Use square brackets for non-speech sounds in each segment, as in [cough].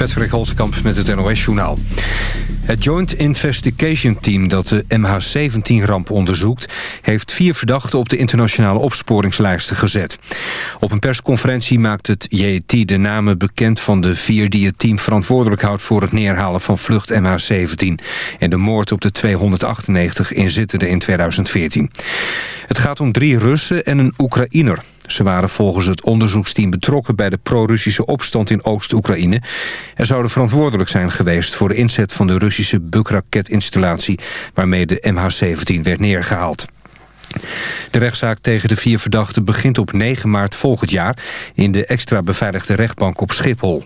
Patrick Holtkamp met het NOS-journaal. Het Joint Investigation Team dat de MH17-ramp onderzoekt... heeft vier verdachten op de internationale opsporingslijsten gezet. Op een persconferentie maakt het JET de namen bekend van de vier... die het team verantwoordelijk houdt voor het neerhalen van vlucht MH17... en de moord op de 298 inzittenden in 2014. Het gaat om drie Russen en een Oekraïner... Ze waren volgens het onderzoeksteam betrokken bij de pro-Russische opstand in Oost-Oekraïne... en zouden verantwoordelijk zijn geweest voor de inzet van de Russische Buk-raketinstallatie... waarmee de MH17 werd neergehaald. De rechtszaak tegen de vier verdachten begint op 9 maart volgend jaar... in de extra beveiligde rechtbank op Schiphol.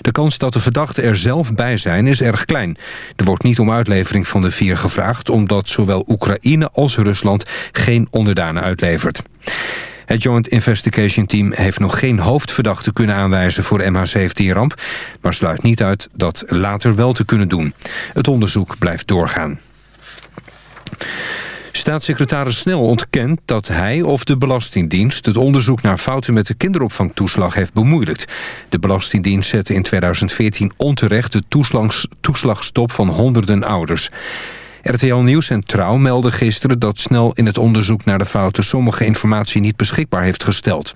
De kans dat de verdachten er zelf bij zijn is erg klein. Er wordt niet om uitlevering van de vier gevraagd... omdat zowel Oekraïne als Rusland geen onderdanen uitlevert. Het Joint Investigation Team heeft nog geen hoofdverdachte kunnen aanwijzen voor de MH17-ramp... maar sluit niet uit dat later wel te kunnen doen. Het onderzoek blijft doorgaan. Staatssecretaris Snel ontkent dat hij of de Belastingdienst... het onderzoek naar fouten met de kinderopvangtoeslag heeft bemoeilijkt. De Belastingdienst zette in 2014 onterecht de toeslagstop van honderden ouders. RTL Nieuws en Trouw melden gisteren dat Snel in het onderzoek naar de fouten... sommige informatie niet beschikbaar heeft gesteld.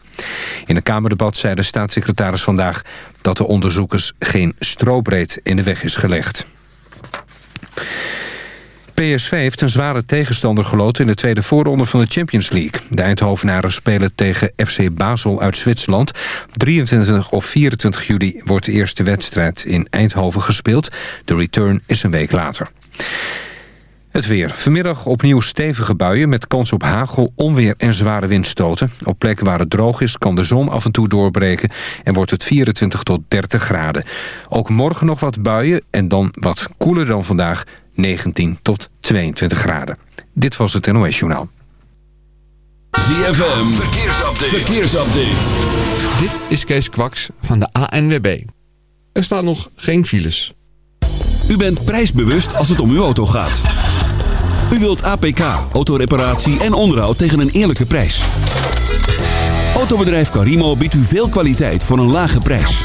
In een Kamerdebat zei de staatssecretaris vandaag... dat de onderzoekers geen strobreed in de weg is gelegd. PSV heeft een zware tegenstander geloten in de tweede voorronde van de Champions League. De Eindhovenaren spelen tegen FC Basel uit Zwitserland. 23 of 24 juli wordt de eerste wedstrijd in Eindhoven gespeeld. De return is een week later. Het weer. Vanmiddag opnieuw stevige buien met kans op hagel, onweer en zware windstoten. Op plekken waar het droog is kan de zon af en toe doorbreken en wordt het 24 tot 30 graden. Ook morgen nog wat buien en dan wat koeler dan vandaag, 19 tot 22 graden. Dit was het NOS Journaal. ZFM, verkeersupdate. verkeersupdate. Dit is Kees Kwaks van de ANWB. Er staan nog geen files. U bent prijsbewust als het om uw auto gaat. U wilt APK, autoreparatie en onderhoud tegen een eerlijke prijs. Autobedrijf Carimo biedt u veel kwaliteit voor een lage prijs.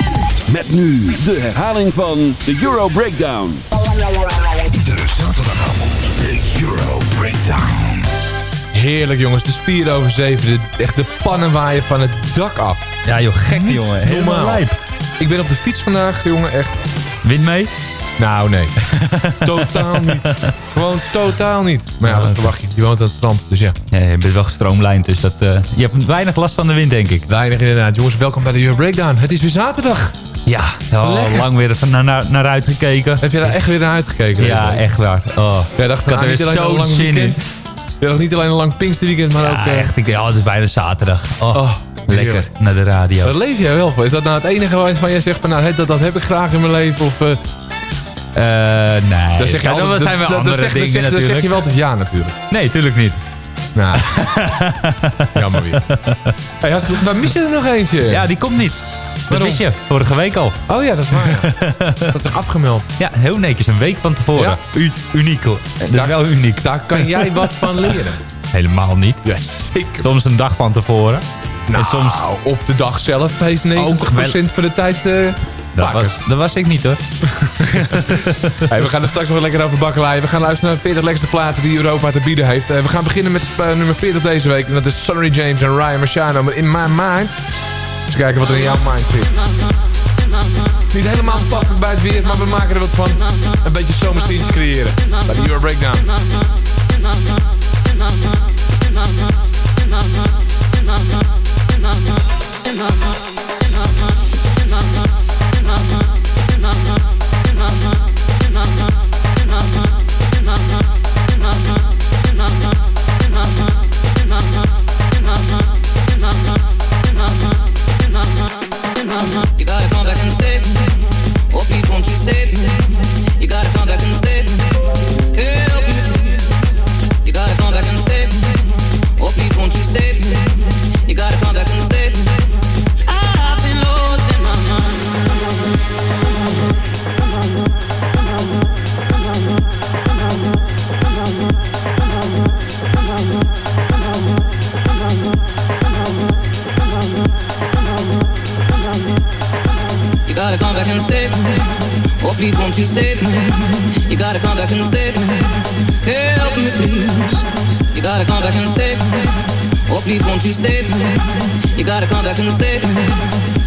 Met nu de herhaling van de Euro Breakdown. Iedere zaterdagavond de Euro Breakdown. Heerlijk jongens, de spieren over zeven. De, echt de pannen waaien van het dak af. Ja joh, gek jongen. Helemaal Normaal. lijp. Ik ben op de fiets vandaag, jongen, echt... Wind mee? Nou, nee. [laughs] totaal niet. Gewoon totaal niet. Maar ja, dat verwacht je. Je woont aan het strand, dus ja. Ja, je bent wel gestroomlijnd, dus dat, eh, je hebt weinig last van de wind, denk ik. Weinig inderdaad. Jongens, welkom bij de Euro Breakdown. Het is weer zaterdag. Ja, oh, Lekker. lang weer naar, naar, naar uitgekeken. Heb je daar echt weer naar uitgekeken? Ja, echt waar. Oh. Jij dacht, Ik had nou, er niet weer alleen een zo'n lang zin in. weekend. Je dacht niet alleen een lang Pinksterweekend, maar ook... Ja, eh, echt. Ik, ja, het is bijna zaterdag. Oh, Oh, lekker. Naar de radio. Daar leef jij wel voor. Is dat nou het enige waarvan jij zegt van nou, dat, dat heb ik graag in mijn leven? Of, eh, Eh, nee. Dan zeg je altijd, dat zijn wel dan andere zeg- dingen zeg- Dan natuurlijk. zeg je wel altijd ja natuurlijk. Nee, tuurlijk niet. Nou, [laughs] jammer weer. Hey, waar mis je er nog eentje? Ja, die komt niet. Dat wist je, vorige week al. Oh ja, dat is waar. Ja. [laughs] dat is afgemeld. Ja, heel netjes, een week van tevoren. Ja. U- uniek hoor. Dat is wel uniek. Daar kan jij [laughs] wat van leren. Helemaal niet. Ja, zeker. Soms een dag van tevoren. Nou, en soms... op de dag zelf heeft 90% van de tijd... eh Dat was, dat was ik niet hoor. [laughs] Hey, we gaan er straks nog lekker over bakkelaaien. We gaan luisteren naar de 40 lekkerste platen die Europa te bieden heeft. Eh, we gaan beginnen met eh, nummer 40 deze week. En dat is Sonny James en Ryan Marciano met In My Mind. Eens kijken wat er in jouw mind zit. Niet helemaal passend bij het weer, maar we maken er wat van. Een beetje zomerstientje creëren. Bij de Euro Breakdown. Back and save me. Help me, please. You gotta come back and save me. Oh, please, won't you save me? You gotta come back and save me.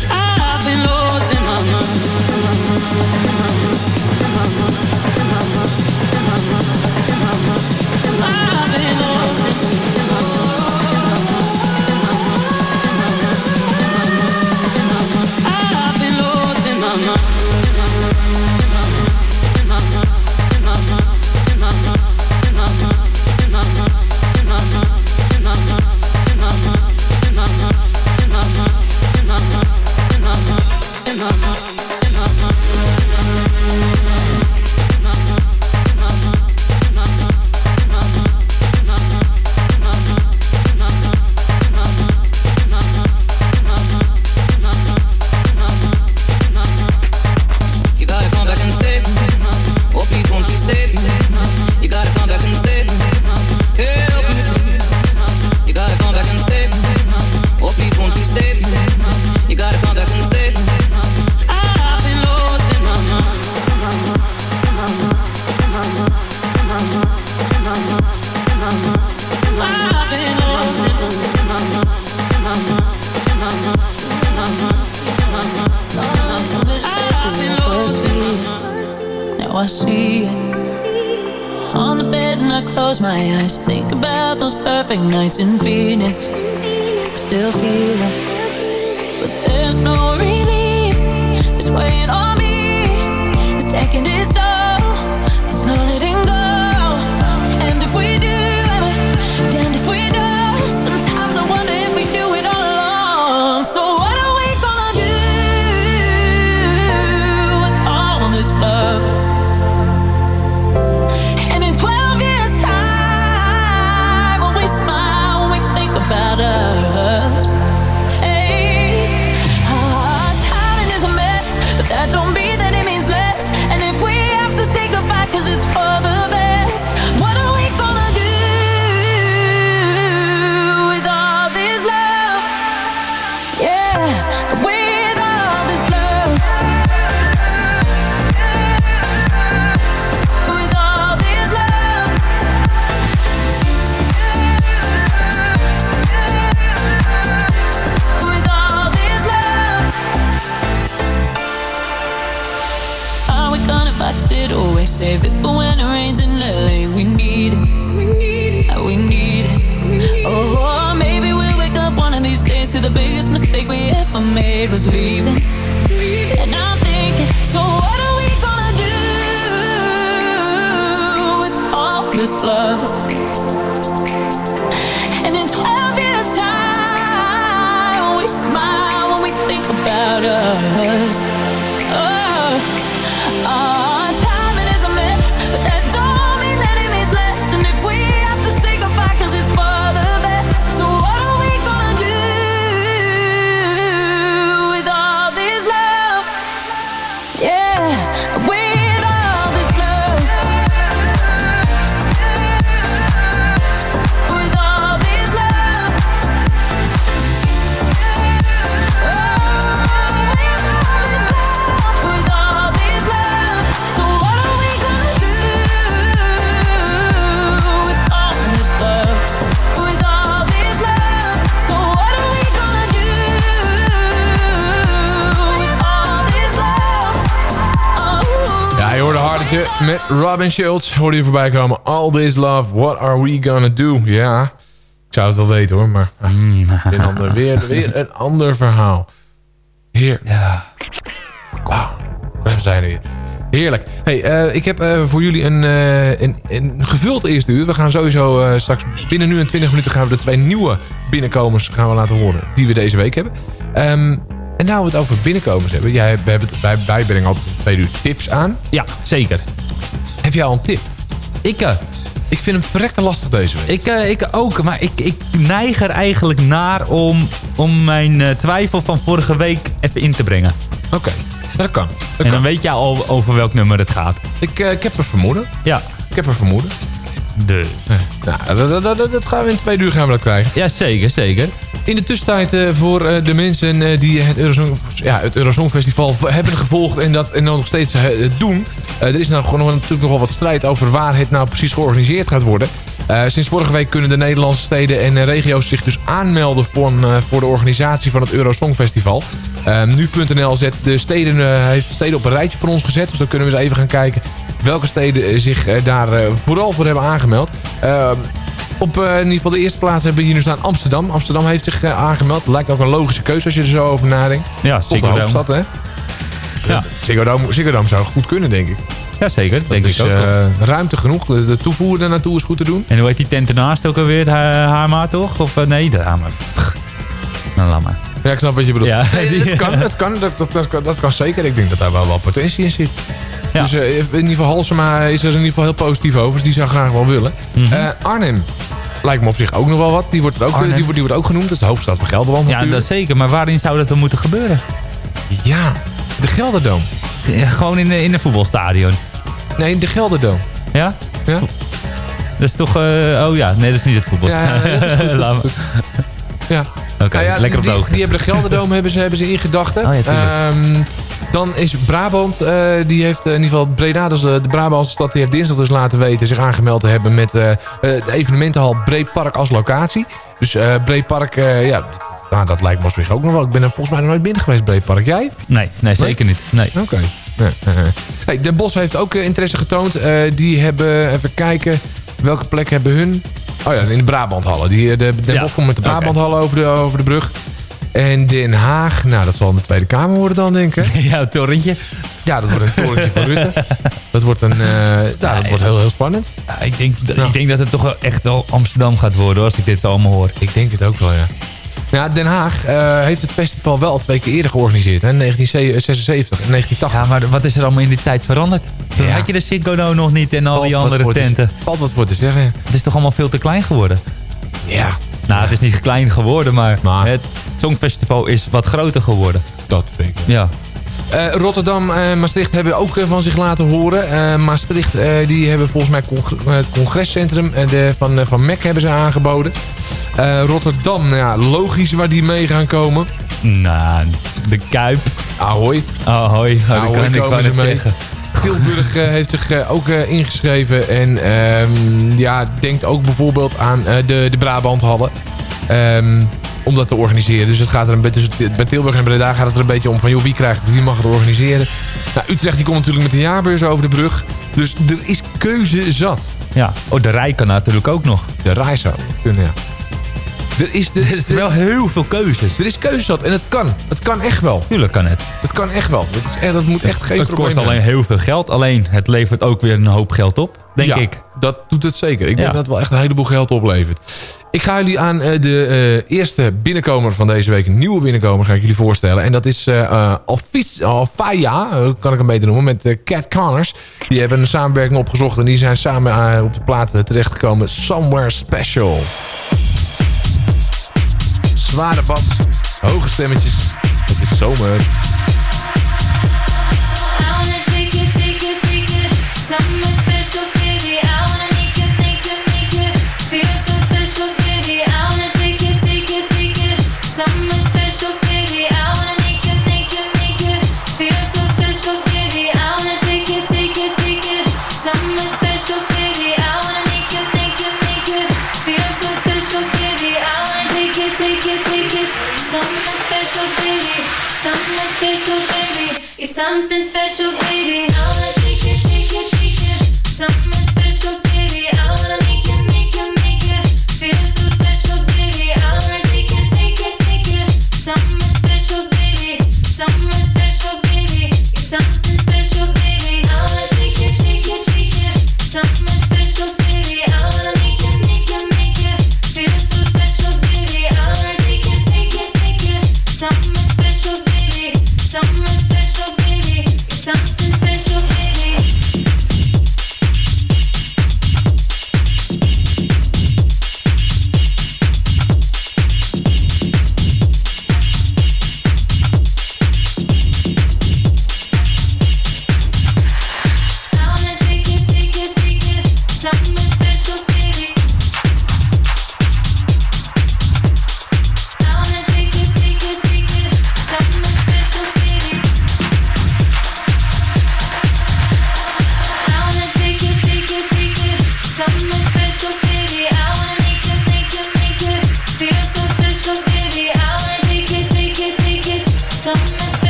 Away Save it when it rains in LA We need it. Uh, We need it. Oh, maybe we'll wake up one of these days To the biggest mistake we ever made Was leaving. And I'm thinking So what are we gonna do With all this love met Robin Schultz. Hoorde je voorbij komen. All this love, what are we gonna do? Ja, ik zou het wel weten hoor, maar ah, weer, een ander, weer, weer een ander verhaal. Heer. Ja. Wauw, we zijn er weer. Heerlijk. Hey, eh, ik heb eh, voor jullie een, eh, een, een gevuld eerste uur. We gaan sowieso eh, straks binnen nu en 20 minuten gaan we de twee nieuwe binnenkomers gaan we laten horen. Die we deze week hebben. Ehm, en nou we het over binnenkomers hebben. Jij, we hebben het, brengen altijd twee uur tips aan. Ja, zeker. Heb jij al een tip? Ik, eh, Ik vind hem verrekte lastig deze week. ik, eh, ik ook, maar ik, ik neig er eigenlijk naar om, om mijn eh, twijfel van vorige week even in te brengen. Oké, dat kan. en dan weet je al over welk nummer het gaat. Ik, ik heb een vermoeden. Ja. Ik heb een vermoeden. Dus. Nou, dat, dat, dat, dat gaan we in twee uur gaan we dat krijgen. Ja, zeker, zeker. In de tussentijd eh, voor eh, de mensen eh, die het Eurosong, ja, het Eurosong Festival hebben gevolgd en dat en dan nog steeds doen. Er is nou gewoon natuurlijk nog wel wat strijd over waar het nou precies georganiseerd gaat worden. Sinds vorige week kunnen de Nederlandse steden en regio's zich dus aanmelden voor, voor de organisatie van het Eurosong Festival. Eh, Nu.nl zet de steden, heeft de steden op een rijtje voor ons gezet. Dus dan kunnen we eens even gaan kijken welke steden zich daar vooral voor hebben aangemeld. Op eh, in ieder geval de eerste plaats hebben we hier nu staan Amsterdam. Amsterdam heeft zich eh, aangemeld. Lijkt ook een logische keuze als je er zo over nadenkt. Ja, Ziggo Dome. hoofdstad, hè? Ja. Ziggo Dome, zou goed kunnen, denk ik. Ja, zeker. Dat Denk is ik ook. eh, ruimte genoeg. De, de toevoer daar naartoe is goed te doen. En hoe heet die tent ernaast ook alweer? Ha- Hama toch? Of nee, de Hama. Nou, laat maar. Ja, ik snap wat je bedoelt. Ja. Nee, het kan, het kan, dat, dat, dat, kan, dat kan zeker. Ik denk dat daar wel wat potentie in zit. Ja. Dus eh, in ieder geval Halsema is er in ieder geval heel positief over. Dus die zou graag wel willen. Mhm. Eh, Arnhem lijkt me op zich ook nog wel wat. Die wordt, ook, die, wordt, die wordt ook genoemd. Dat is de hoofdstad van Gelderland Ja, natuurlijk. dat zeker. Maar waarin zou dat dan moeten gebeuren? Ja, de Gelderdoom. Ja, gewoon in, de, in een voetbalstadion. Nee, de Gelderdoom. Ja? Ja. Dat is toch... eh, oh ja, nee, dat is niet het voetbalstadion. Ja. [laughs] Ja. Oké, Nou ja, lekker op de die, hoogte. die hebben de Gelderdoom hebben ze, hebben ze in gedachten. [laughs] Oh ja, dan is Brabant, eh, die heeft eh, in ieder geval Breda, dus de, de Brabantse stad, die heeft dinsdag dus laten weten zich aangemeld te hebben met eh, de evenementenhal Breedpark als locatie. Dus eh Breedpark, ja, nou, dat lijkt zich ook nog wel. Ik ben er volgens mij nog nooit binnen geweest, Breedpark. Jij? Nee, nee, zeker niet. Nee. Oké. Nee, nee. Den Bosch heeft ook interesse getoond. Die hebben, even kijken, welke plek hebben hun? Oh ja, in de Brabanthallen. Die, de, Den Ja, Bosch komt met de. Brabanthallen over, de, over de brug. En Den Haag, nou dat zal in de Tweede Kamer worden dan, denk ik. [laughs] ja, het torentje. Ja, dat wordt een torentje van Rutte. Dat wordt, een, eh, ja, dat wordt heel, heel spannend. Ja, ik, denk, Ja. ik denk dat het toch wel echt wel Amsterdam gaat worden als ik dit zo allemaal hoor. Ik denk het ook wel, ja. Ja, Den Haag eh, heeft het festival wel twee keer eerder georganiseerd. Hè? 1976 en 1980. Ja, maar wat is er allemaal in die tijd veranderd? Toen had je de Ziggo Dome nog niet en al die andere voor te- tenten. Valt wat voor te zeggen. Het is toch allemaal veel te klein geworden? Ja. Nou, het is niet klein geworden, maar, Maar- het Songfestival is wat groter geworden. Dat vind ik. Ja. Eh, Rotterdam en Maastricht hebben ook eh, van zich laten horen. Eh, Maastricht eh, die hebben volgens mij het congrescentrum de, van, van MEC hebben ze aangeboden. Eh, Rotterdam, nou ja, logisch waar die mee gaan komen. Nou, de Kuip. Ahoy. Ahoy, oh, dat Ahoy kan ik mee. zeggen. Tilburg eh, heeft zich eh, ook eh, ingeschreven. En ehm, ja, denkt ook bijvoorbeeld aan de, de Brabanthallen. Ehm, om dat te organiseren. Dus het gaat er een beetje, dus bij Tilburg en Breda gaat het er een beetje om van... joh, wie krijgt het, wie mag het organiseren? Nou, Utrecht die komt natuurlijk met de jaarbeurs over de brug. Dus er is keuze zat. Ja, oh, de Rij kan natuurlijk ook nog. De Rai zou kunnen, ja. Er is, er, is wel heel veel keuzes. er is keuze zat en het kan. Het kan echt wel. Tuurlijk kan het. Het kan echt wel. Het, is echt, dat moet echt geen het probleem kost zijn. alleen heel veel geld. Alleen het levert ook weer een hoop geld op, denk ja, ik. dat doet het zeker. Ik denk dat het wel echt een heleboel geld oplevert. Ik ga jullie aan eh, de eh, eerste binnenkomer van deze week, een nieuwe binnenkomer, ga ik jullie voorstellen. En dat is uh, Alfaya, eh, kan ik hem beter noemen, met eh, Cat Connors. Die hebben een samenwerking opgezocht en die zijn samen op de plaat eh, terechtgekomen. Somewhere Special. Zware bas, hoge stemmetjes. Het is zomer.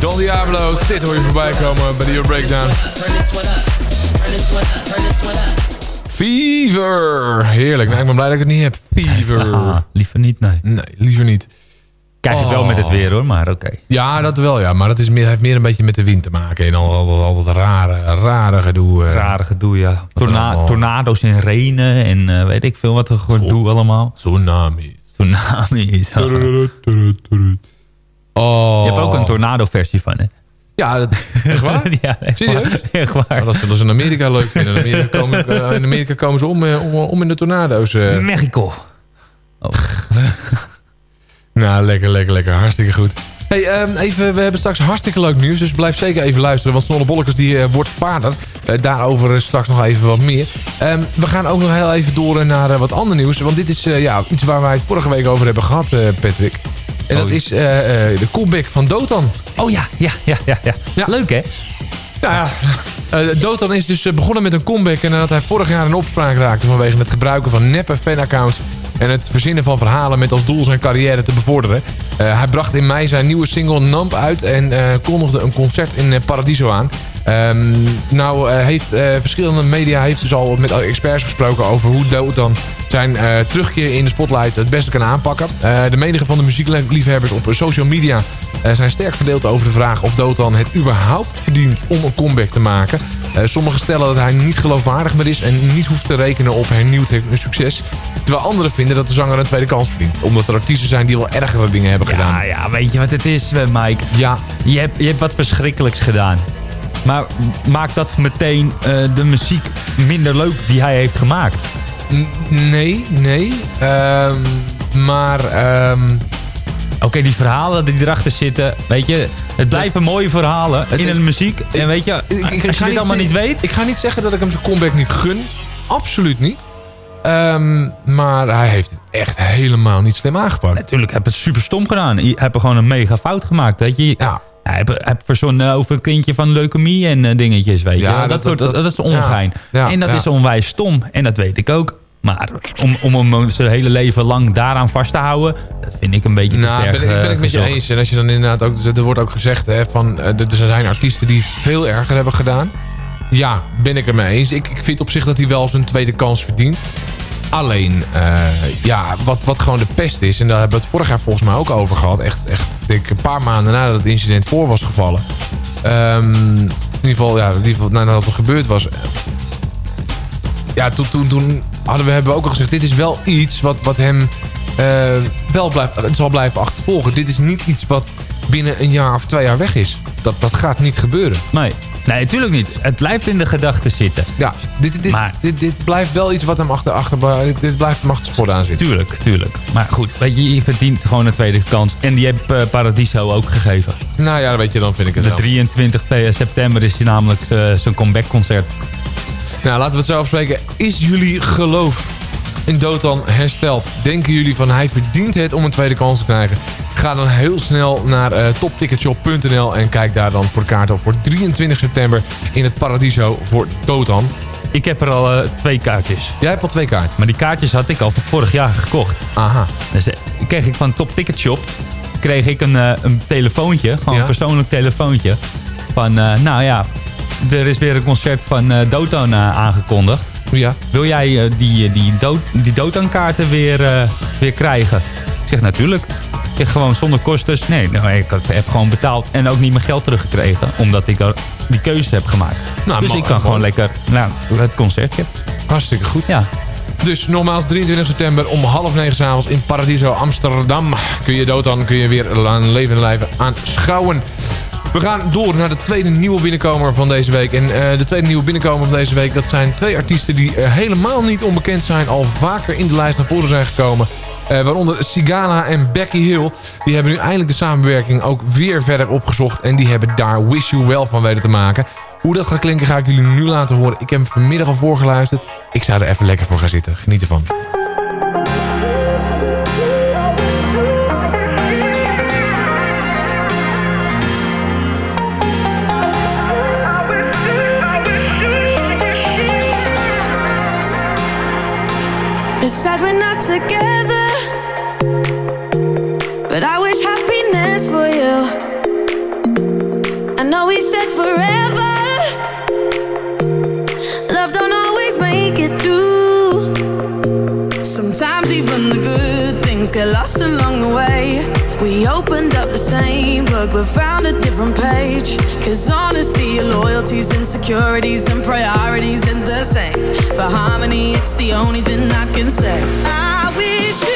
Don Diablo, dit hoor je voorbij komen bij de Euro Breakdown. Fever. Heerlijk. Nou, ik ben blij dat ik het niet heb. Fever. Ah, liever niet, nee. Nee, liever niet. Krijg je het wel met het weer hoor, maar oké. Ja, dat wel ja. Maar dat is meer, heeft meer een beetje met de wind te maken. En al, al, al dat rare, rare gedoe. eh. Rare gedoe, ja. Torna allemaal- tornado's in renen en eh, weet ik veel wat er gedoe allemaal. Tsunami. Tsunami. zo. Oh. Je hebt ook een tornado-versie van, hè? Ja, dat, [laughs] echt waar? ja, echt Serieus? waar. Echt waar. Oh, dat zullen ze in Amerika leuk vinden. In Amerika komen, [laughs] eh, in, Amerika komen ze om, om, om in de tornado's. eh. Mexico. [laughs] Nou, lekker, lekker, lekker. Hartstikke goed. Hey, ehm, even, we hebben straks hartstikke leuk nieuws, dus blijf zeker even luisteren. Want Snolle Bollekes die, eh, wordt vader. Eh, daarover eh, straks nog even wat meer. Ehm, we gaan ook nog heel even door naar wat ander nieuws. Want dit is ja, iets waar wij het vorige week over hebben gehad, eh, Patrick. En dat Oh. is de comeback van Dotan. Oh ja, ja, ja, ja. ja. Leuk, hè? Ja, eh, Dotan is dus begonnen met een comeback... en nadat hij vorig jaar in opspraak raakte... vanwege het gebruiken van neppe fanaccounts... en het verzinnen van verhalen met als doel zijn carrière te bevorderen. Eh, hij bracht in mei zijn nieuwe single Namp uit en eh, kondigde een concert in eh, Paradiso aan. Ehm, nou heeft verschillende media heeft dus al met experts gesproken over hoe Dotan zijn terugkeer in de spotlight het beste kan aanpakken. De meningen van de muziekliefhebbers op social media zijn sterk verdeeld over de vraag of Dotan het überhaupt verdient om een comeback te maken. Eh, sommigen stellen dat hij niet geloofwaardig meer is en niet hoeft te rekenen op hernieuwd succes. Terwijl anderen vinden dat de zanger een tweede kans verdient. Omdat er artiesten zijn die wel ergere dingen hebben gedaan. Ja, ja, weet je wat het is, eh, Mike? Ja. Je hebt, je hebt wat verschrikkelijks gedaan. Maar maakt dat meteen eh, de muziek minder leuk die hij heeft gemaakt? N- nee, nee. Ehm, maar... ehm, Oké, die verhalen die erachter zitten, weet je... Het blijven mooie verhalen in een muziek. En weet je, ik, ik, als je dit allemaal niet weet... Ik ga niet zeggen dat ik hem zijn comeback niet gun. Absoluut niet. Ehm, maar hij heeft het echt helemaal niet slim aangepakt. Natuurlijk, heb het super stom gedaan. Je hebt er gewoon een mega fout gemaakt, weet je. Ja. Hij heb, heb verzonnen over een kindje van leukemie en eh, dingetjes, weet je. Ja, dat, dat- dat, is ongein. ja, en dat is onwijs stom. En dat weet ik ook. Maar om, om hem zijn hele leven lang daaraan vast te houden... dat vind ik een beetje Nou, te ben, ik ben ik met je eens. En als je dan inderdaad ook... Er wordt ook gezegd hè, van... eh, Er zijn artiesten die veel erger hebben gedaan. Ja, ben ik er mee eens. Ik, ik vind op zich dat hij wel zijn tweede kans verdient. Alleen, eh, ja, wat, wat gewoon de pest is... en daar hebben we het vorig jaar volgens mij ook over gehad... echt, echt denk een paar maanden nadat het incident voor was gevallen... Ehm, in ieder geval, ja, in ieder geval nadat het gebeurd was... Ja, toen, toen, toen hadden we, hebben we ook al gezegd... dit is wel iets wat, wat hem eh, wel blijft, het zal blijven achtervolgen. Dit is niet iets wat binnen een jaar of twee jaar weg is. Dat, dat gaat niet gebeuren. Nee. nee, natuurlijk niet. Het blijft in de gedachten zitten. Ja, dit, dit, Maar- dit, dit blijft wel iets wat hem achter, achter dit, dit blijft hem achter aan zitten. Tuurlijk, tuurlijk. Maar goed, weet je, je verdient gewoon een tweede kans. En die heeft eh, Paradiso ook gegeven. Nou ja, weet je, dan vind ik het De wel. 23 september is hij namelijk eh, zijn comeback-concert. Nou, laten we het zo afspreken. Is jullie geloof in Dotan hersteld? Denken jullie van hij verdient het om een tweede kans te krijgen? Ga dan heel snel naar eh, topticketshop.nl en kijk daar dan voor de kaart op voor 23 september in het Paradiso voor Dotan. Ik heb er al eh, twee kaartjes. Jij hebt al twee kaarten. Maar die kaartjes had ik al vorig jaar gekocht. Aha. Dus eh, kreeg ik van Top Ticket Shop kreeg ik een, een telefoontje, gewoon Ja. een persoonlijk telefoontje. Van, nou ja, er is weer een concert van eh Dotan eh, aangekondigd. Ja. Wil jij eh, die, die, die Dotan kaarten weer, weer krijgen? Ik zeg natuurlijk. Ik zeg gewoon zonder kosten. Nee, nou, ik heb gewoon betaald en ook niet mijn geld teruggekregen. Omdat ik die keuze heb gemaakt. Nou, dus ik kan gewoon lekker nou, het concertje. Hartstikke goed. Ja. Dus nogmaals, 23 september om half negen s'avonds in Paradiso Amsterdam. Kun je Dotan, kun je weer aan leven en lijven aanschouwen. We gaan door naar de tweede nieuwe binnenkomer van deze week. En eh, de tweede nieuwe binnenkomer van deze week... dat zijn twee artiesten die eh, helemaal niet onbekend zijn... al vaker in de lijst naar voren zijn gekomen. Eh, waaronder Sigala en Becky Hill. Die hebben nu eindelijk de samenwerking ook weer verder opgezocht. En die hebben daar Wish You Well van weten te maken. Hoe dat gaat klinken ga ik jullie nu laten horen. Ik heb hem vanmiddag al voorgeluisterd. Ik zou er even lekker voor gaan zitten. Geniet ervan. Together, but I wish happiness for you. I know we said forever, love don't always make it through. Sometimes even the good things get lost along the way. We opened up the same book but found a different page. Cause honestly, your loyalties, insecurities, and priorities ain't the same. For harmony, it's the only thing I can say. Wish you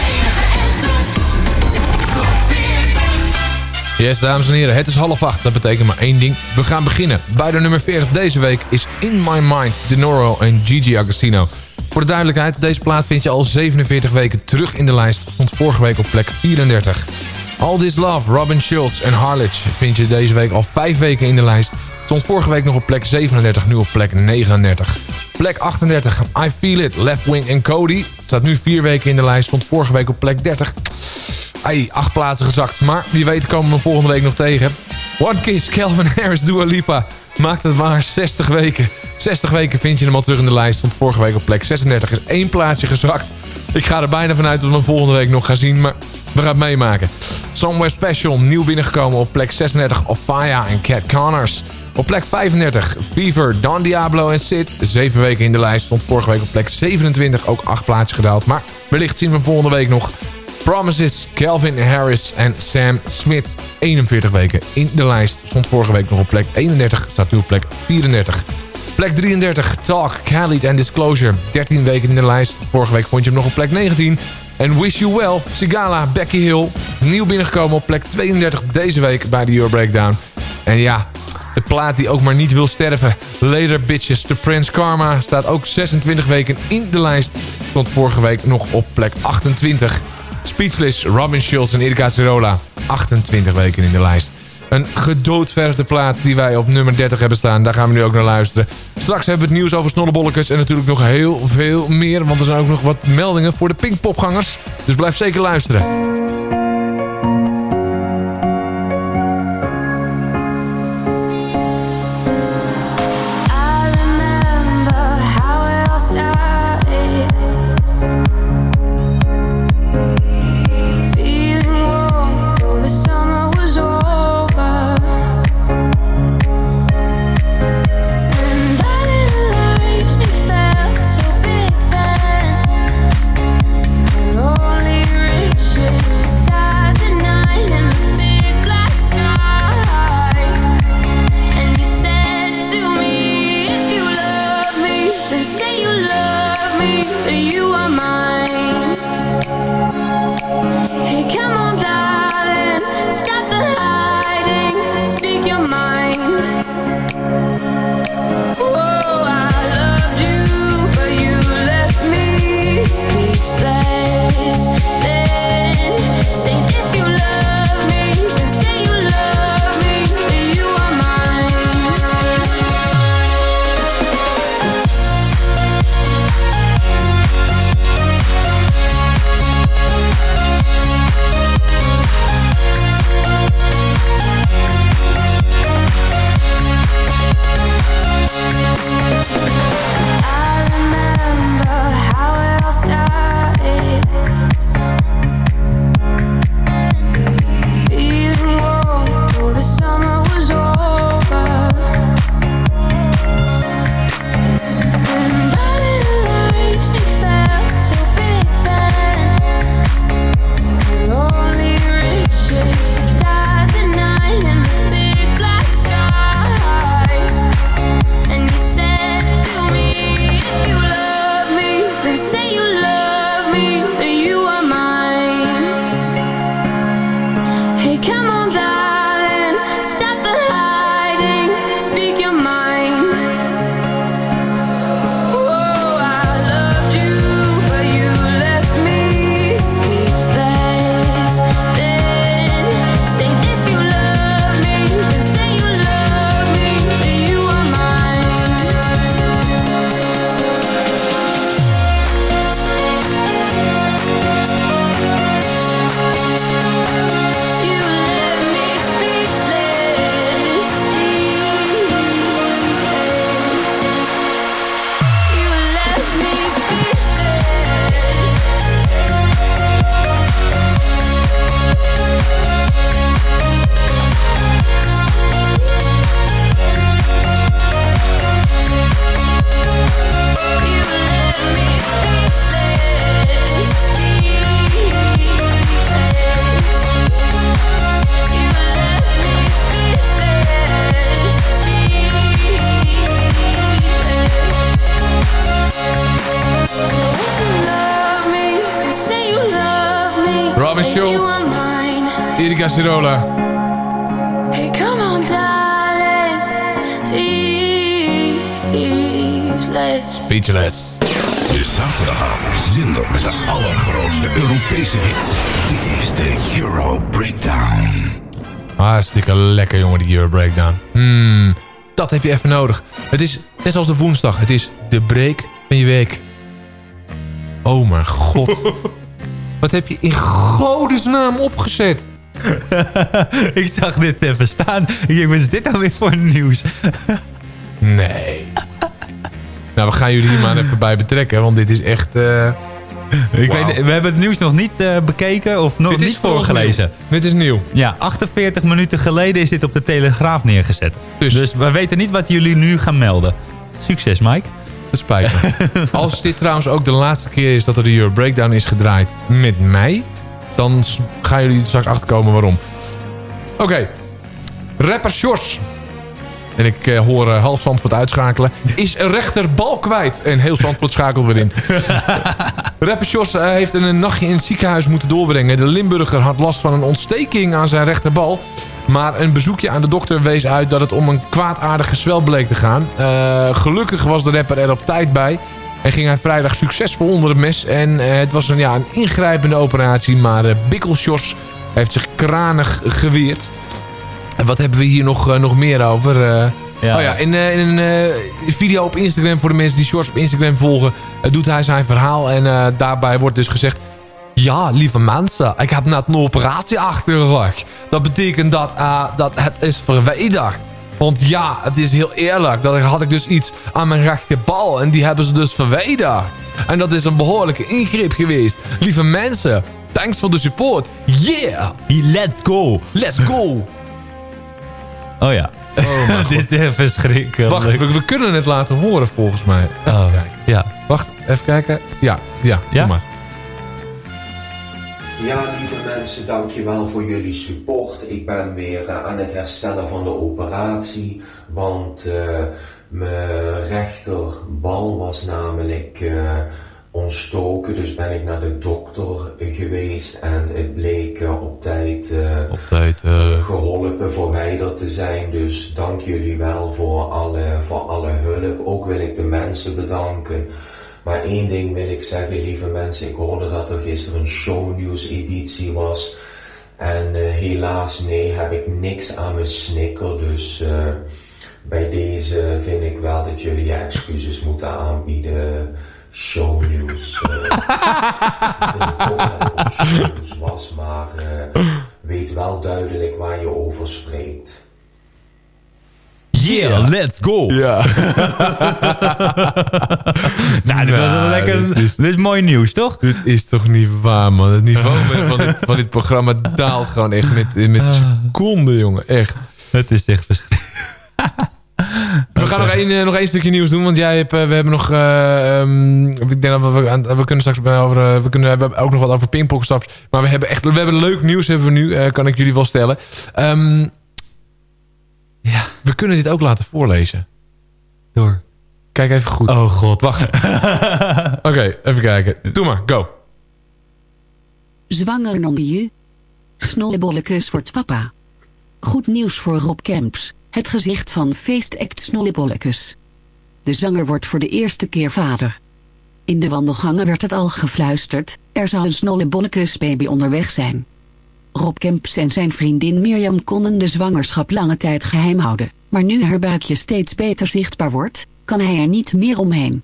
Yes, dames en heren, het is half acht. Dat betekent maar één ding. We gaan beginnen. Bij de nummer 40 deze week is In My Mind, Denoro en Gigi Agostino. Voor de duidelijkheid, deze plaat vind je al 47 weken terug in de lijst. Stond vorige week op plek 34. All This Love, Robin Schultz en Harlech vind je deze week al 5 weken in de lijst. Stond vorige week nog op plek 37, nu op plek 39. Plek 38, I Feel It, Left Wing en Cody. Staat nu 4 weken in de lijst, stond vorige week op plek 30. Ai, acht plaatsen gezakt. Maar wie weet komen we volgende week nog tegen. One Kiss, Calvin Harris, Dua Lipa. Maakt het maar 60 weken. 60 weken vind je hem al terug in de lijst. Stond vorige week op plek 36. Is één plaatsje gezakt. Ik ga er bijna vanuit dat we hem volgende week nog gaan zien. Maar we gaan het meemaken. Somewhere Special, nieuw binnengekomen op plek 36. Ofaya en Cat Connors. Op plek 35, Fever, Don Diablo en Sid. Zeven weken in de lijst. Stond vorige week op plek 27. Ook acht plaatsjes gedaald. Maar wellicht zien we hem volgende week nog. Promises, Calvin Harris en Sam Smith. 41 weken in de lijst. Stond vorige week nog op plek 31. Staat nu op plek 34. Plek 33, Talk, Khalid en Disclosure. 13 weken in de lijst. Vorige week vond je hem nog op plek 19. En Wish You Well, Sigala, Becky Hill. Nieuw binnengekomen op plek 32 deze week bij de Euro Breakdown. En ja, de plaat die ook maar niet wil sterven. Later Bitches, The Prince Karma. Staat ook 26 weken in de lijst. Stond vorige week nog op plek 28. Speechless, Robin Schulz en Erika Cirola. 28 weken in de lijst. Een gedoodverfde plaat die wij op nummer 30 hebben staan. Daar gaan we nu ook naar luisteren. Straks hebben we het nieuws over snollebollekes en natuurlijk nog heel veel meer. Want er zijn ook nog wat meldingen voor de Pinkpopgangers. Dus blijf zeker luisteren. Cirola. Hey, come on, darling. Speechless. Speechless. De zaterdagavond zender met de allergrootste Europese hits. Dit is de Euro Breakdown. Hartstikke lekker, jongen, die Euro Breakdown. Hmm, dat heb je even nodig. Het is net zoals de woensdag. Het is de break van je week. Oh mijn god. [laughs] Wat heb je in godesnaam opgezet? [laughs] ik zag dit even staan. Ik denk, wat is dit nou weer voor nieuws? [laughs] Nee. nou, we gaan jullie hier maar even bij betrekken, want dit is echt... eh, Ik weet, we hebben het nieuws nog niet eh, bekeken of nog niet voorgelezen. Dit is nieuw. Ja, 48 minuten geleden is dit op de Telegraaf neergezet. Dus, we weten niet wat jullie nu gaan melden. Succes, Mike. Dat spijt me. [laughs] Als dit trouwens ook de laatste keer is dat er de Euro Breakdown is gedraaid met mij... dan gaan jullie straks achterkomen waarom. Oké. Rapper Sjors. En ik eh, hoor eh, half Zandvoort uitschakelen. Is rechterbal kwijt. En heel Zandvoort schakelt weer in. [laughs] Rapper Sjors eh, heeft een nachtje in het ziekenhuis moeten doorbrengen. De Limburger had last van een ontsteking aan zijn rechterbal. Maar een bezoekje aan de dokter wees uit dat het om een kwaadaardige zwel bleek te gaan. Gelukkig was de rapper er op tijd bij. En ging hij vrijdag succesvol onder het mes. En eh, het was een, ja, een ingrijpende operatie. Maar uh, heeft zich kranig geweerd. En wat hebben we hier nog, eh, nog meer over? Ja. Oh ja, in, in een video op Instagram voor de mensen die Shorts op Instagram volgen... doet hij zijn verhaal en daarbij wordt dus gezegd... Ja, lieve mensen, ik heb net een operatie achter de rug. Dat betekent dat, dat het is verwijderd. Want ja, het is heel eerlijk. Dat had ik dus iets aan mijn rechterbal en die hebben ze dus verwijderd. En dat is een behoorlijke ingreep geweest. Lieve mensen, thanks voor de support. Yeah! Let's go! Let's go! Oh ja. [laughs] Dit is echt verschrikkelijk. Wacht, we, we kunnen het laten horen volgens mij. Even Oh, kijken. ja. Wacht, even kijken. Ja, ja, Ja? maar. Ja, lieve mensen, dankjewel voor jullie support. Ik ben weer eh, aan het herstellen van de operatie, want eh, mijn rechterbal was namelijk eh, ontstoken. Dus ben ik naar de dokter geweest en het bleek op tijd, Op tijd. eh, geholpen, verwijderd te zijn. Dus dank jullie wel voor alle, voor alle hulp. Ook wil ik de mensen bedanken. Maar één ding wil ik zeggen, lieve mensen. Ik hoorde dat er gisteren een shownieuws editie was. En eh, helaas, nee, heb ik niks aan mijn snikker. Dus eh, bij deze vind ik wel dat jullie je excuses moeten aanbieden. Shownieuws. eh. ik [laughs] dat het shownieuws was, maar weet wel duidelijk waar je over spreekt. Yeah, let's go! Ja. [laughs] nou, dit was een lekker... dit Dit is- mooi nieuws, toch? Dit is toch niet waar, man. Het niveau [laughs] van dit, van dit programma daalt gewoon echt met, met seconden, jongen. Echt. Het is echt verschrikkelijk. [laughs] We gaan nog één, eh, nog één stukje nieuws doen, want jij hebt, eh, we hebben nog, eh, ehm, ik denk dat we, we, kunnen straks over, we kunnen we hebben ook nog wat over pingpong straks, maar we hebben echt, we hebben leuk nieuws hebben we nu, kan ik jullie wel stellen. Ehm, ja, we kunnen dit ook laten voorlezen. Door. Kijk even goed. Oh god. Wacht. [laughs] Oké, even kijken. Doe maar, go. Zwanger non-je. Snollebollekes wordt papa. Goed nieuws voor Rob Kemps, het gezicht van feestact Snollebollekes. De zanger wordt voor de eerste keer vader. In de wandelgangen werd het al gefluisterd, er zou een Snollebollekes baby onderweg zijn. Rob Kemps en zijn vriendin Mirjam konden de zwangerschap lange tijd geheim houden, maar nu haar buikje steeds beter zichtbaar wordt, kan hij er niet meer omheen.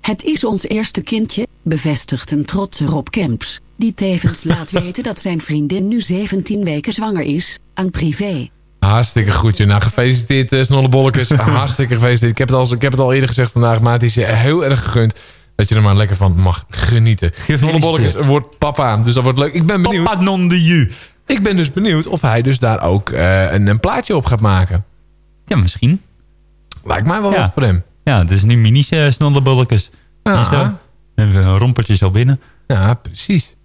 Het is ons eerste kindje, bevestigt een trotse Rob Kemps, die tevens laat [laughs] weten dat zijn vriendin nu 17 weken zwanger is, aan privé. Hartstikke goed, je. Nou, gefeliciteerd, uh, Snollebollekes. [laughs] Hartstikke gefeliciteerd. Ik heb, het al, ik heb het al eerder gezegd vandaag, maar het is je heel erg gegund dat je er maar lekker van mag genieten. Snollebollekes wordt papa, dus dat wordt leuk. Ik ben benieuwd. Papa non de ju. Ik ben dus benieuwd of hij dus daar ook uh, een, een, plaatje op gaat maken. Ja, misschien. Lijkt mij wel ja. wat voor hem. Ja, het is nu mini Snollebollekes. Ja. En een rompertje zo binnen. Ja, precies.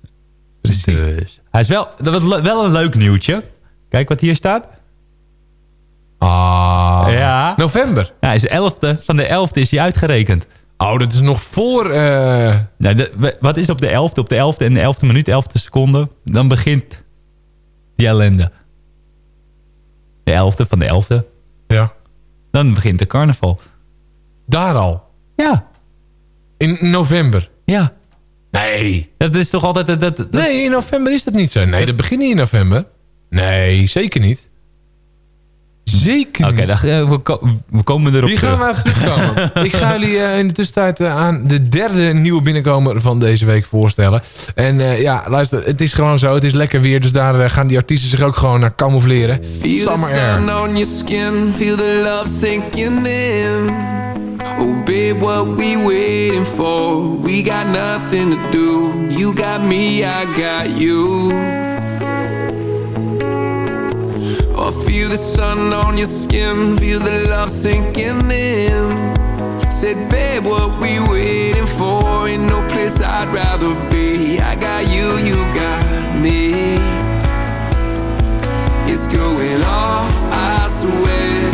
Precies. Dus. Hij is wel, dat was wel een leuk nieuwtje. Kijk wat hier staat. Ah. Ja. November. Ja, hij is de 11e. Van de 11e is hij uitgerekend. Oh, dat is nog voor... Nou, de- we- wat is op de 11e? Op de 11e en de 11e minuut, 11e seconde. Dan begint die ellende. De 11e van de 11e. Ja. Dan begint de carnaval. Daar al? Ja. In november? Ja. Nee. Dat is toch altijd... Dat, dat, dat- Nee, in november is dat niet zo. Nee, dat begint niet in november. Nee, zeker niet. Zeker Oké, dan, eh, we, ko- we komen erop Die terug. gaan we even terugkomen. [laughs] Ik ga jullie eh, in de tussentijd eh, aan de derde nieuwe binnenkomer van deze week voorstellen. En eh, ja, luister, het is gewoon zo. Het is lekker weer, dus daar gaan die artiesten zich ook gewoon naar camoufleren. Feel Summer the sun Air. on your skin, feel the love sinking in. Oh, babe, what we waiting for? We got nothing to do. You got me, I got you. Oh, feel the sun on your skin, feel the love sinking in. Said, babe, what we waiting for? Ain't no place I'd rather be. I got you, you got me. It's going off, I swear.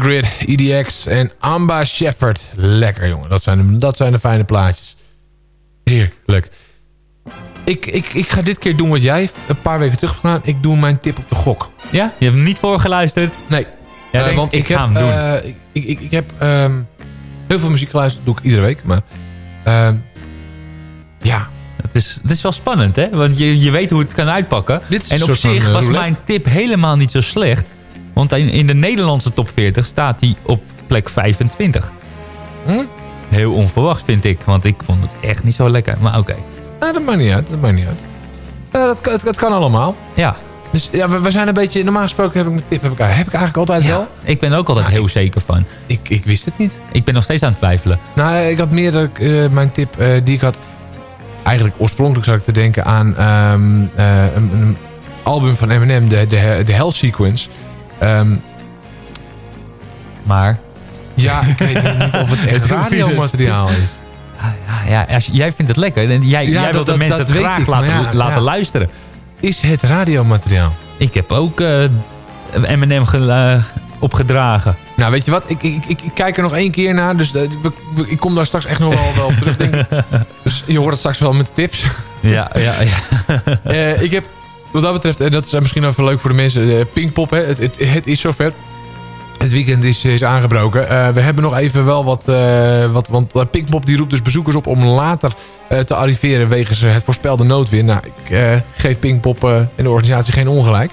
The Grid, EDX en Amba Shepherd. Lekker, jongen. Dat zijn, de, dat zijn de fijne plaatjes. Heerlijk. Ik, ik, ik ga dit keer doen wat jij een paar weken terug hebt gedaan. Ik doe mijn tip op de gok. Ja? Je hebt hem niet voorgeluisterd? Nee. Ja, Eh, want ik, ik, ga hem doen. eh, ik, ik, ik, ik heb ehm, heel veel muziek geluisterd. Dat doe ik iedere week. Maar ehm, ja, Het is, het is wel spannend, hè? Want je, je weet hoe het kan uitpakken. Dit is en een op soort van, zich eh, was roulette. mijn tip helemaal niet zo slecht. Want in, in de Nederlandse top 40 staat hij op plek 25. Hm? Heel onverwacht, vind ik. Want ik vond het echt niet zo lekker. Maar oké. Nou, dat maakt niet uit. Dat maakt niet uit. Dat, kan- het, het kan allemaal. Ja. Dus ja, we, we zijn een beetje... Normaal gesproken heb ik mijn tip heb ik, heb ik eigenlijk altijd wel. Ik ben er ook altijd heel zeker van. Ik, ik wist het niet. Ik ben nog steeds aan het twijfelen. Nou, ik had meer dat ik, eh, mijn tip eh, die ik had... Eigenlijk oorspronkelijk zat ik te denken aan ehm, eh, een, een album van Eminem, de, de, de Hell Sequence. Ehm, maar? Ja, ik weet niet of het echt [laughs] radiomateriaal is. Ja, ja, als, jij vindt het lekker. En jij, Ja, jij dat- wilt de mensen het graag ik, laten, ja, laten luisteren. Is het radiomateriaal? Ik heb ook ge- eh, opgedragen. Nou, weet je wat? Ik, ik, ik, ik kijk er nog één keer naar. Dus eh, ik kom daar straks echt nog wel, wel op terug, denk ik. [laughs] Dus je hoort het straks wel met tips. Ja, ja, ja. Ik heb, wat dat betreft, en dat is misschien even leuk voor de mensen, eh, Pinkpop, het, het, is zover. Het weekend is, is aangebroken. Eh, we hebben nog even wel wat, eh, wat want eh, Pinkpop die roept dus bezoekers op om later eh, te arriveren wegens eh, het voorspelde noodweer. Nou, ik eh, geef Pinkpop eh, en de organisatie geen ongelijk.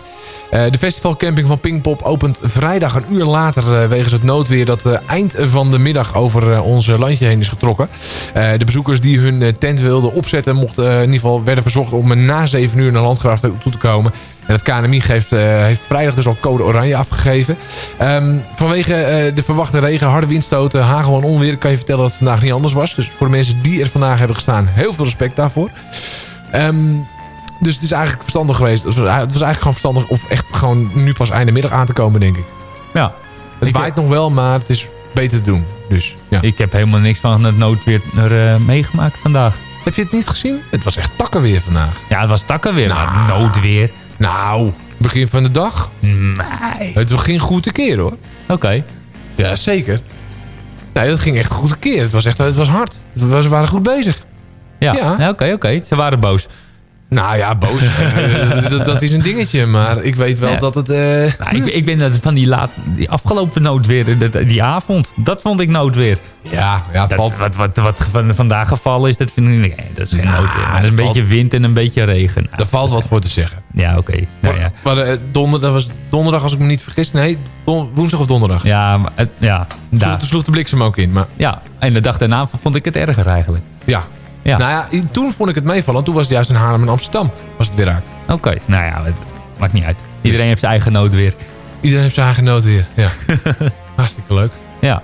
Eh, de festivalcamping van Pinkpop opent vrijdag een uur later eh, wegens het noodweer dat eh, eind van de middag over ons landje heen is getrokken. De bezoekers die hun tent wilden opzetten mochten in ieder geval werden verzocht om na 7 uur naar Landgraaf toe te komen. En het KNMI geeft, heeft vrijdag dus al code oranje afgegeven. Ehm, vanwege de verwachte regen, harde windstoten, hagel en onweer kan je vertellen dat het vandaag niet anders was. Dus voor de mensen die er vandaag hebben gestaan, heel veel respect daarvoor. Ehm, dus het is eigenlijk verstandig geweest. Het was het eigenlijk gewoon verstandig of echt gewoon nu pas einde middag aan te komen, denk ik. Ja. Het Ik- waait nog wel, maar het is beter te doen. Dus ja. Ik heb helemaal niks van het noodweer eh, meegemaakt vandaag. Heb je het niet gezien? Het was echt takkenweer vandaag. Ja, het was takkenweer, maar noodweer. Nou, begin van de dag. Nee. Het ging goed tekeer hoor. Oké. Ja, zeker. Nee, dat ging echt goed tekeer. Het was echt het was hard. We waren goed bezig. Ja, Ja. Ja, oké, oké. Ze waren boos. Nou ja, boos. [laughs] Eh, dat, dat is een dingetje, maar ik weet wel Ja. dat het... eh, Nou, ik, ik ben dat van die, laat, die afgelopen noodweer, die, die avond, dat vond ik noodweer. Ja, ja Dat, valt... wat, wat, wat van, vandaag gevallen is, dat vind ik nee, dat is geen Nou, noodweer. Maar dat is een dat beetje wind en een beetje regen. Nou, Daar valt wat voor te zeggen. ja, oké. Nou, ja. Maar eh, donder, dat was donderdag, als ik me niet vergis. Nee, don- woensdag of donderdag. Ja, maar ja, daar. Sloeg, sloeg de bliksem ook in. Maar ja, en de dag daarna vond ik het erger eigenlijk. ja. Ja. Nou ja, toen vond ik het meevallen. Toen was het juist in Haarlem en Amsterdam. Was het weer raak. Oké, nou ja, het maakt niet uit. Iedereen heeft zijn eigen noodweer. Iedereen heeft zijn eigen nood weer. Ja. [laughs] Hartstikke leuk. Ja,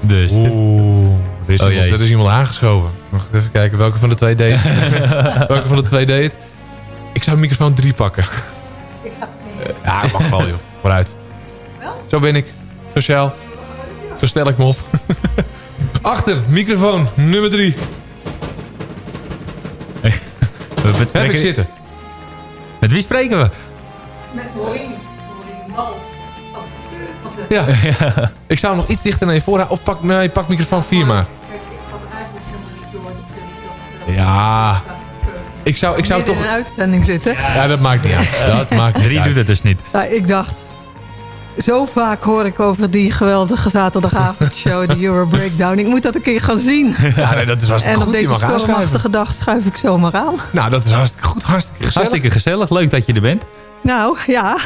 dus. Oeh, er is, Oh, iemand, jee. er is iemand aangeschoven. Mag ik even kijken welke van de twee deed? [laughs] welke van de twee deed? Ik zou microfoon 3 pakken. Eh, ja, mag wel joh. Vooruit. Zo ben ik. Sociaal. Zo stel ik me op. [laughs] Achter, microfoon nummer 3. We Heb betrekken- ik zitten. Met wie spreken we? Ja. [laughs] Ik zou nog iets dichter naar je voorhouden. Of pak, nee, pak microfoon 4 maar. Ja. Ik zou, ik zou toch... in een uitzending zitten. Ja, dat maakt niet uit. Dat maakt niet Drie doet het dus niet. Nou, ik dacht, zo vaak hoor ik over die geweldige zaterdagavondshow, de Euro Breakdown. Ik moet dat een keer gaan zien. Ja, nee, dat is hartstikke En op goed. Je deze mag aanschuiven. stormachtige dag schuif ik zomaar aan. Nou, dat is hartstikke goed. Hartstikke gezellig. Hartstikke gezellig. Leuk dat je er bent. Nou, ja. [laughs]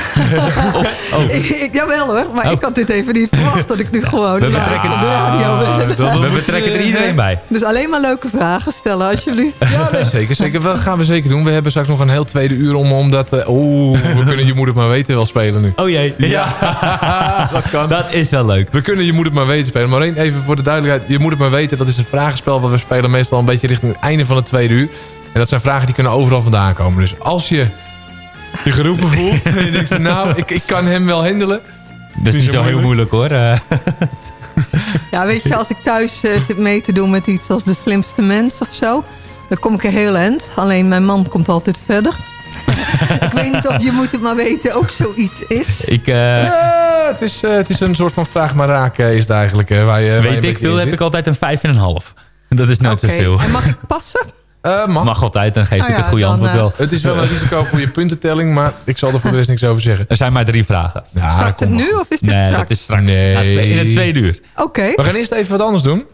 Oh. ik, ik- jawel hoor, maar Oh. ik had dit even niet verwacht dat ik nu gewoon We betrekken- de radio ben. We betrekken er iedereen bij. Dus alleen maar leuke vragen stellen, alsjeblieft. Ja, nee, zeker, zeker. Dat gaan we zeker doen. We hebben straks nog een heel tweede uur om, om dat... eh, Oeh, we kunnen Je Moet Het Maar Weten wel spelen nu. Oh jee. Ja, [laughs] dat kan. Dat is wel leuk. We kunnen Je Moet Het Maar Weten spelen. Maar alleen even voor de duidelijkheid. Je Moet Het Maar Weten, dat is een vragenspel... wat we spelen meestal een beetje richting het einde van het tweede uur. En dat zijn vragen die kunnen overal vandaan komen. Dus als je je geroepen [laughs] voelt... en je denkt van nou, ik, ik kan hem wel handelen... Dat is niet zo heel moeilijk hoor. Eh, Ja, weet je, als ik thuis eh, zit mee te doen met iets als de slimste mens of zo... dan kom ik er heel eind. Alleen mijn man komt altijd verder. [laughs] ik weet niet of je moet het maar weten ook zoiets is. Ik, eh, Ja, het, is, eh, het is een soort van vraag maar raak is het eigenlijk. waar je, waar je een weet ik veel, heb ik altijd een 5,5. Dat is Oké, te veel. En mag ik passen? [laughs] Eh, mag. Mag altijd, dan geef Nou ik ja, het goede dan, antwoord eh, wel. Het is wel een risico voor je puntentelling, maar ik zal er voor de rest niks over zeggen. Er zijn maar drie vragen. Ja, Start het nu of is dit Nee, straks? dat is straks. Nee. Ja, in het tweede uur. Oké, We gaan eerst even wat anders doen.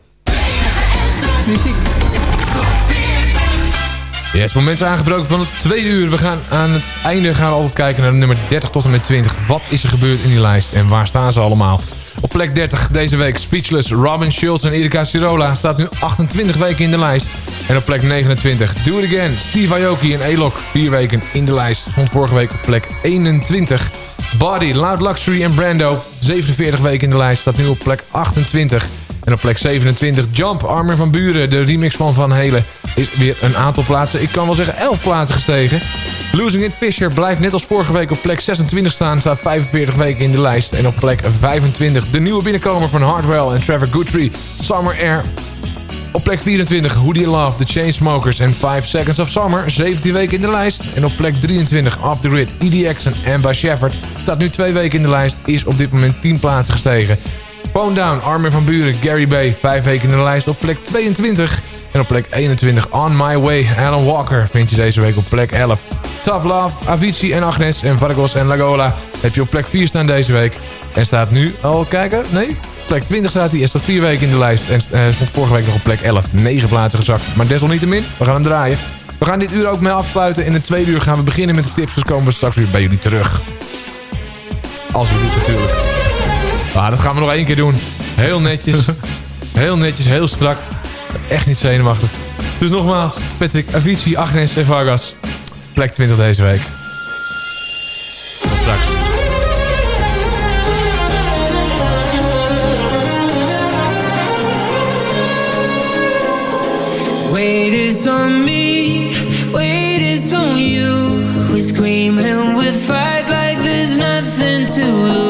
muziek. Yes, moment is aangebroken van het tweede uur. We gaan aan het einde gaan we altijd kijken naar de nummer 30 tot en met 20. Wat is er gebeurd in die lijst en waar staan ze allemaal? Op plek 30 deze week Speechless, Robin Schulz en Erika Cirola staat nu 28 weken in de lijst. En op plek 29 Do It Again, Steve Aoki en Elok, 4 weken in de lijst. Stond vorige week op plek 21. Body, Loud Luxury en Brando, 47 weken in de lijst, staat nu op plek 28. En op plek 27 Jump, Armin van Buren, de remix van Van Helen, is weer een aantal plaatsen. Ik kan wel zeggen 11 plaatsen gestegen. Losing It Fisher blijft net als vorige week op plek 26 staan. Staat 45 weken in de lijst. En op plek 25 de nieuwe binnenkomer van Hardwell en Trevor Guthrie. Summer Air. Op plek 24 Who Do You Love, The Chainsmokers en 5 Seconds of Summer. 17 weken in de lijst. En op plek 23 Off The Grid, EDX en Amber Shepherd. Staat nu 2 weken in de lijst. Is op dit moment 10 plaatsen gestegen. Phone Down, Armin van Buren, Gary Bay. 5 weken in de lijst op plek 22. En op plek 21 On My Way, Alan Walker. Vind je deze week op plek 11. Tough Love, Avicii en Agnes en Vargos en Lagola. Heb je op plek 4 staan deze week. En staat nu, al kijken, nee... Plek 20 staat hij, is staat 4 weken in de lijst. En eh, stond vorige week nog op plek 11. 9 plaatsen gezakt. Maar desalniettemin, we gaan hem draaien. We gaan dit uur ook mee afsluiten. In het tweede uur gaan we beginnen met de tips. Dus komen we straks weer bij jullie terug. Als we doet natuurlijk. Maar dat gaan we nog één keer doen. Heel netjes. [laughs] Heel netjes, heel strak. Echt niet zenuwachtig. Dus nogmaals, Patrick, Avicii, Agnes en Vargas. Plek 20 deze week. Straks. Wait, it's on me. Wait, it's on you. We scream and we fight like there's nothing to lose.